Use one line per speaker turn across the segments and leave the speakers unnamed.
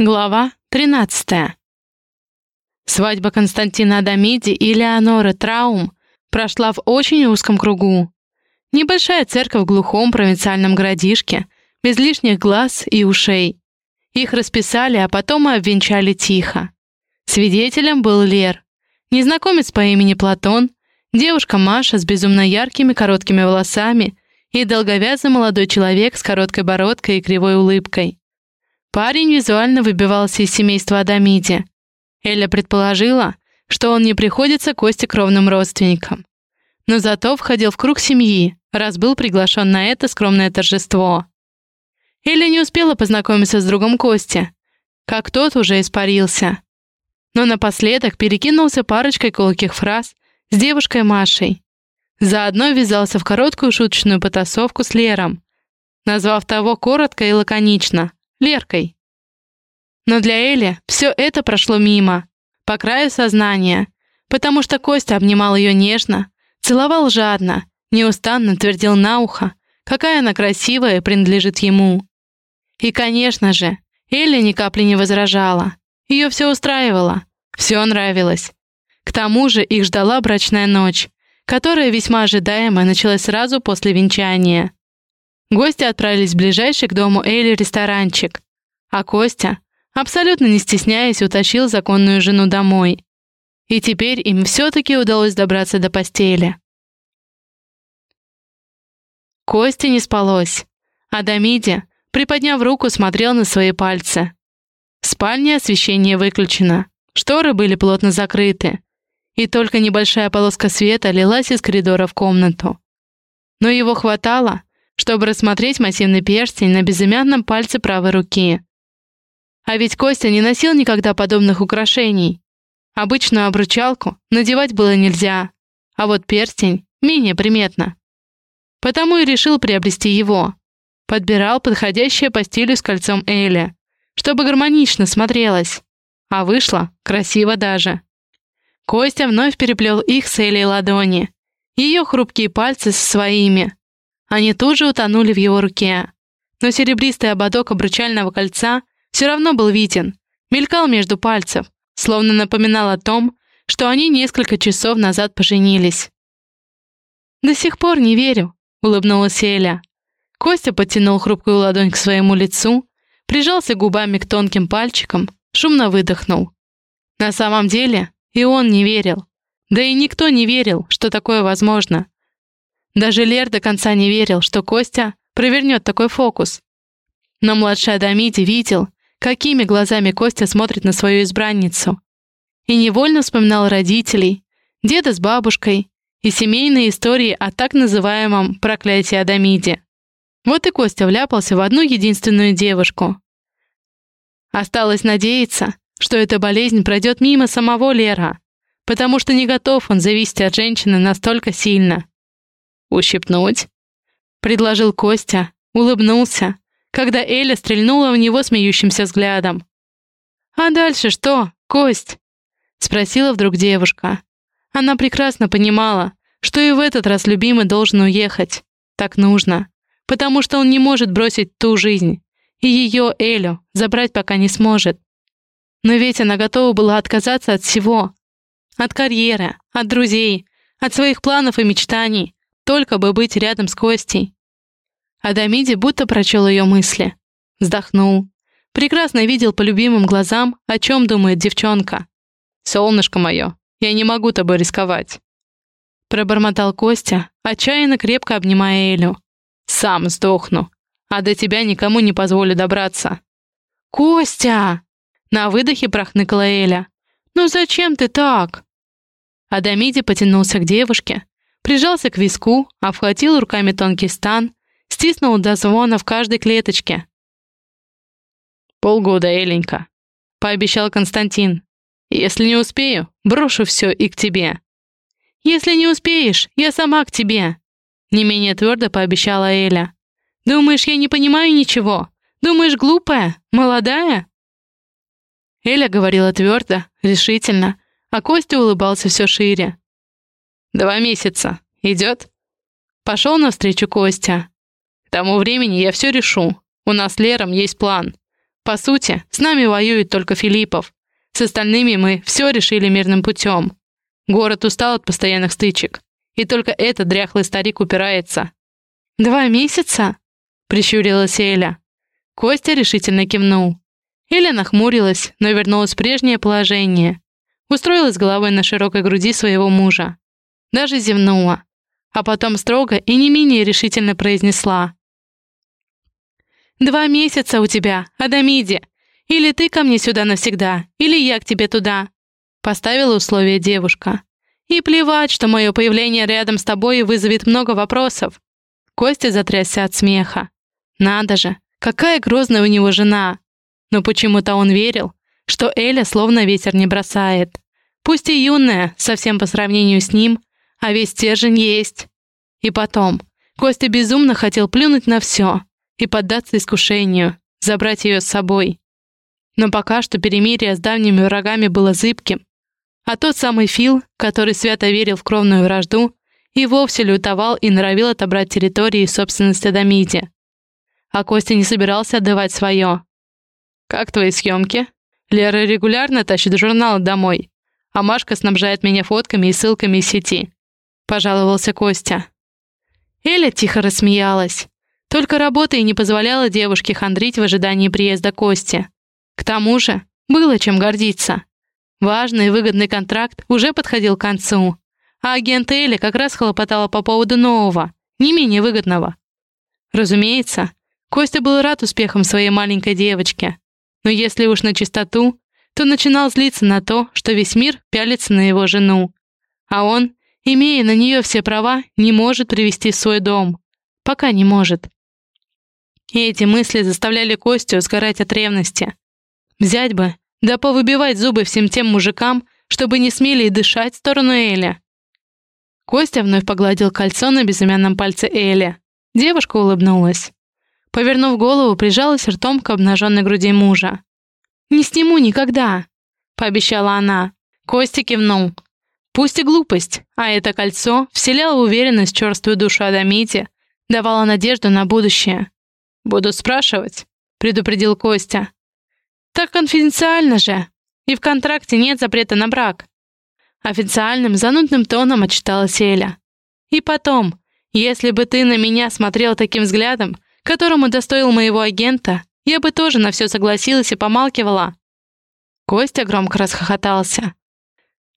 Глава 13. Свадьба Константина Адамиди и Леоноры Траум прошла в очень узком кругу. Небольшая церковь в глухом провинциальном городишке, без лишних глаз и ушей. Их расписали, а потом и обвенчали тихо. Свидетелем был Лер, незнакомец по имени Платон, девушка Маша с безумно яркими короткими волосами и долговязый молодой человек с короткой бородкой и кривой улыбкой. Парень визуально выбивался из семейства Адамиди. Эля предположила, что он не приходится Косте кровным родственникам. Но зато входил в круг семьи, раз был приглашен на это скромное торжество. Эля не успела познакомиться с другом Кости, как тот уже испарился. Но напоследок перекинулся парочкой колких фраз с девушкой Машей. Заодно ввязался в короткую шуточную потасовку с Лером, назвав того коротко и лаконично Леркой. Но для Эли все это прошло мимо, по краю сознания, потому что Костя обнимал ее нежно, целовал жадно, неустанно твердил на ухо, какая она красивая и принадлежит ему. И, конечно же, Элли ни капли не возражала. Ее все устраивало, все нравилось. К тому же их ждала брачная ночь, которая весьма ожидаемо началась сразу после венчания. Гости отправились в ближайший к дому Эйли ресторанчик, а Костя, абсолютно не стесняясь, утащил законную жену домой. И теперь им все-таки удалось добраться до постели. Косте не спалось, а Дамиди, приподняв руку, смотрел на свои пальцы. В спальне освещение выключено, шторы были плотно закрыты, и только небольшая полоска света лилась из коридора в комнату. Но его хватало, чтобы рассмотреть массивный перстень на безымянном пальце правой руки. А ведь Костя не носил никогда подобных украшений. Обычную обручалку надевать было нельзя, а вот перстень менее приметно. Потому и решил приобрести его. Подбирал подходящее по стилю с кольцом Эли, чтобы гармонично смотрелось. А вышло красиво даже. Костя вновь переплел их с Элей ладони. Ее хрупкие пальцы со своими, они тут же утонули в его руке. Но серебристый ободок обручального кольца все равно был виден, мелькал между пальцев, словно напоминал о том, что они несколько часов назад поженились. «До сих пор не верю», — улыбнулась Эля. Костя подтянул хрупкую ладонь к своему лицу, прижался губами к тонким пальчикам, шумно выдохнул. На самом деле и он не верил. Да и никто не верил, что такое возможно. Даже Лер до конца не верил, что Костя провернет такой фокус. Но младший Адамиди видел, какими глазами Костя смотрит на свою избранницу. И невольно вспоминал родителей, деда с бабушкой и семейные истории о так называемом проклятии Адамиде. Вот и Костя вляпался в одну единственную девушку. Осталось надеяться, что эта болезнь пройдет мимо самого Лера, потому что не готов он зависеть от женщины настолько сильно. «Ущипнуть?» — предложил Костя, улыбнулся, когда Эля стрельнула в него смеющимся взглядом. «А дальше что, Кость?» — спросила вдруг девушка. Она прекрасно понимала, что и в этот раз любимый должен уехать. Так нужно, потому что он не может бросить ту жизнь, и ее, Элю, забрать пока не сможет. Но ведь она готова была отказаться от всего. От карьеры, от друзей, от своих планов и мечтаний, только бы быть рядом с Костей. Адамиди будто прочел ее мысли. Вздохнул. Прекрасно видел по любимым глазам, о чем думает девчонка. «Солнышко мое, я не могу тобой рисковать». Пробормотал Костя, отчаянно крепко обнимая Элю. «Сам сдохну, а до тебя никому не позволю добраться». «Костя!» На выдохе прохныкала Эля. «Ну зачем ты так?» Адамиди потянулся к девушке, Прижался к виску, обхватил руками тонкий стан, стиснул до звона в каждой клеточке. «Полгода, Эленька», — пообещал Константин. «Если не успею, брошу все и к тебе». «Если не успеешь, я сама к тебе», — не менее твердо пообещала Эля. «Думаешь, я не понимаю ничего? Думаешь, глупая? Молодая?» Эля говорила твердо, решительно, а Костя улыбался все шире. Два месяца. Идет? Пошел навстречу Костя. К тому времени я все решу. У нас с Лером есть план. По сути, с нами воюет только Филиппов. С остальными мы все решили мирным путем. Город устал от постоянных стычек. И только этот дряхлый старик упирается. «Два месяца?» — прищурилась Эля. Костя решительно кивнул. Эля нахмурилась, но вернулась в прежнее положение. Устроилась головой на широкой груди своего мужа. Даже зевнула. А потом строго и не менее решительно произнесла. «Два месяца у тебя, Адамиди. Или ты ко мне сюда навсегда, или я к тебе туда», — поставила условие девушка. «И плевать, что мое появление рядом с тобой вызовет много вопросов». Костя затрясся от смеха. «Надо же, какая грозная у него жена!» Но почему-то он верил, что Эля словно ветер не бросает. Пусть и юная, совсем по сравнению с ним, а весь стержень есть. И потом, Костя безумно хотел плюнуть на все и поддаться искушению, забрать ее с собой. Но пока что перемирие с давними врагами было зыбким, а тот самый Фил, который свято верил в кровную вражду, и вовсе лютовал и норовил отобрать территории и собственность Адамиде. А Костя не собирался отдавать свое. «Как твои съемки?» Лера регулярно тащит журналы домой, а Машка снабжает меня фотками и ссылками из сети. Пожаловался Костя. Эля тихо рассмеялась. Только работа и не позволяла девушке хандрить в ожидании приезда Кости. К тому же, было чем гордиться. Важный и выгодный контракт уже подходил к концу, а агент Эли как раз хлопотала по поводу нового, не менее выгодного. Разумеется, Костя был рад успехам своей маленькой девочки, но если уж на чистоту, то начинал злиться на то, что весь мир пялится на его жену, а он, имея на нее все права, не может привести в свой дом. Пока не может. И эти мысли заставляли Костю сгорать от ревности. Взять бы, да повыбивать зубы всем тем мужикам, чтобы не смели и дышать в сторону Эля. Костя вновь погладил кольцо на безымянном пальце Эля. Девушка улыбнулась. Повернув голову, прижалась ртом к обнаженной груди мужа. «Не сниму никогда», — пообещала она. Костя кивнул. Пусть и глупость, а это кольцо вселяло уверенность в черствую душу Адамите, давало надежду на будущее. «Буду спрашивать», — предупредил Костя. «Так конфиденциально же, и в контракте нет запрета на брак». Официальным занудным тоном отчиталась Эля. «И потом, если бы ты на меня смотрел таким взглядом, которому достоил моего агента, я бы тоже на все согласилась и помалкивала». Костя громко расхохотался.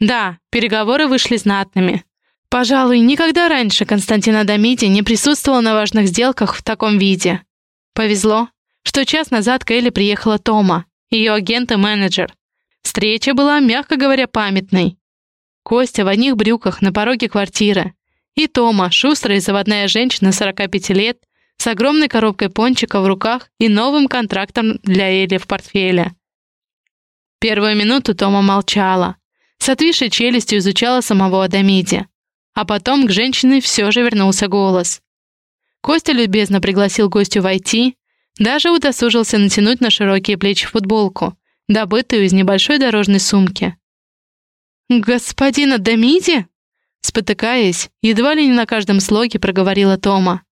Да, переговоры вышли знатными. Пожалуй, никогда раньше Константин Адамиди не присутствовал на важных сделках в таком виде. Повезло, что час назад к Элли приехала Тома, ее агент и менеджер. Встреча была, мягко говоря, памятной. Костя в одних брюках на пороге квартиры. И Тома, шустрая заводная женщина 45 лет, с огромной коробкой пончика в руках и новым контрактом для Элли в портфеле. Первую минуту Тома молчала. С отвисшей челюстью изучала самого Адамиди. А потом к женщине все же вернулся голос. Костя любезно пригласил гостю войти, даже удосужился натянуть на широкие плечи футболку, добытую из небольшой дорожной сумки. «Господин Адамиди?» Спотыкаясь, едва ли не на каждом слоге проговорила Тома.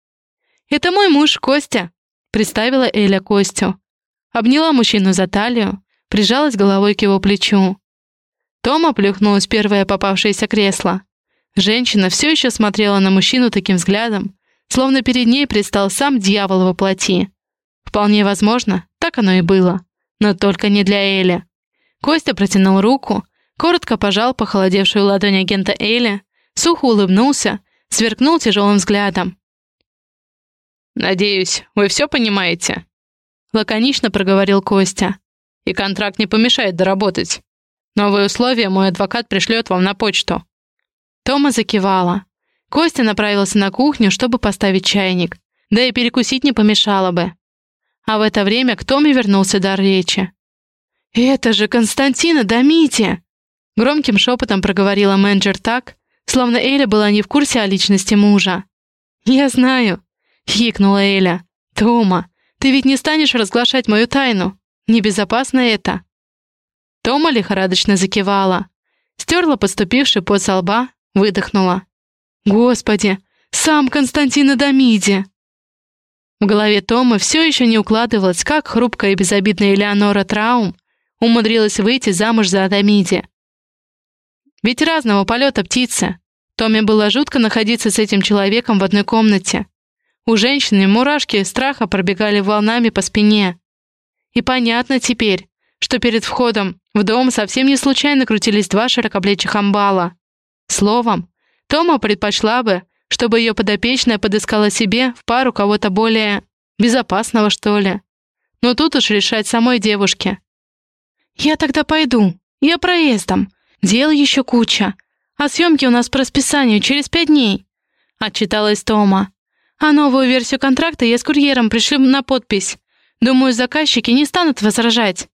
«Это мой муж, Костя», — представила Эля Костю. Обняла мужчину за талию, прижалась головой к его плечу. Тома плюхнулась в первое попавшееся кресло. Женщина все еще смотрела на мужчину таким взглядом, словно перед ней предстал сам дьявол во плоти. Вполне возможно, так оно и было. Но только не для Эли. Костя протянул руку, коротко пожал похолодевшую ладонь агента Эли, сухо улыбнулся, сверкнул тяжелым взглядом. «Надеюсь, вы все понимаете?» Лаконично проговорил Костя. «И контракт не помешает доработать. Новые условия мой адвокат пришлет вам на почту». Тома закивала. Костя направился на кухню, чтобы поставить чайник. Да и перекусить не помешало бы. А в это время к Томе вернулся дар речи. «Это же Константина Дамити!» Громким шепотом проговорила менеджер так, словно Эля была не в курсе о личности мужа. «Я знаю», — хикнула Эля. «Тома, ты ведь не станешь разглашать мою тайну? Небезопасно это». Тома лихорадочно закивала. Стерла поступивший пот со лба, выдохнула. Господи, сам Константин Адамиди! В голове Тома все еще не укладывалось, как хрупкая и безобидная Элеонора Траум умудрилась выйти замуж за Адамиди. Ведь разного полета птицы. Томе было жутко находиться с этим человеком в одной комнате. У женщины мурашки страха пробегали волнами по спине. И понятно теперь, что перед входом в дом совсем не случайно крутились два широкоплечих амбала. Словом, Тома предпочла бы, чтобы ее подопечная подыскала себе в пару кого-то более безопасного, что ли. Но тут уж решать самой девушке. «Я тогда пойду. Я проездом. Дел еще куча. А съемки у нас по расписанию через пять дней», — отчиталась Тома. «А новую версию контракта я с курьером пришлю на подпись. Думаю, заказчики не станут возражать».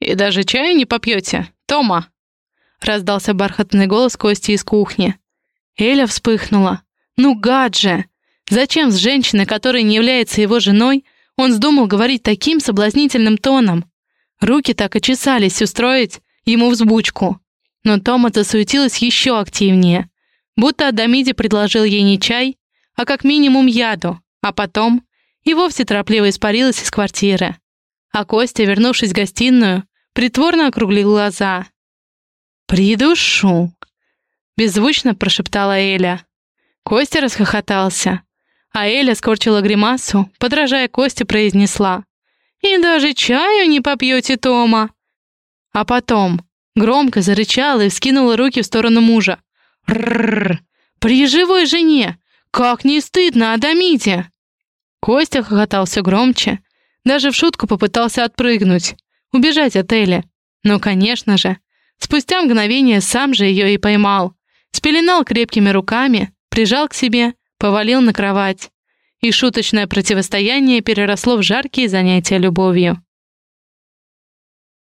«И даже чаю не попьете, Тома?» — раздался бархатный голос Кости из кухни. Эля вспыхнула. «Ну гад же! Зачем с женщиной, которая не является его женой, он вздумал говорить таким соблазнительным тоном? Руки так и чесались устроить ему взбучку. Но Тома засуетилась еще активнее, будто Адамиди предложил ей не чай, а как минимум яду, а потом и вовсе торопливо испарилась из квартиры. А Костя, вернувшись в гостиную, притворно округлил глаза. «Придушу!» — беззвучно прошептала Эля. Костя расхохотался, а Эля скорчила гримасу, подражая Косте, произнесла. «И даже чаю не попьете, Тома!» А потом громко зарычала и вскинула руки в сторону мужа. «Ррррр! При живой жене! Как не стыдно, Адамите!» Костя хохотал все громче, даже в шутку попытался отпрыгнуть, убежать от Эли. Но, конечно же, спустя мгновение сам же ее и поймал, спеленал крепкими руками, прижал к себе, повалил на кровать. И шуточное противостояние переросло в жаркие занятия любовью.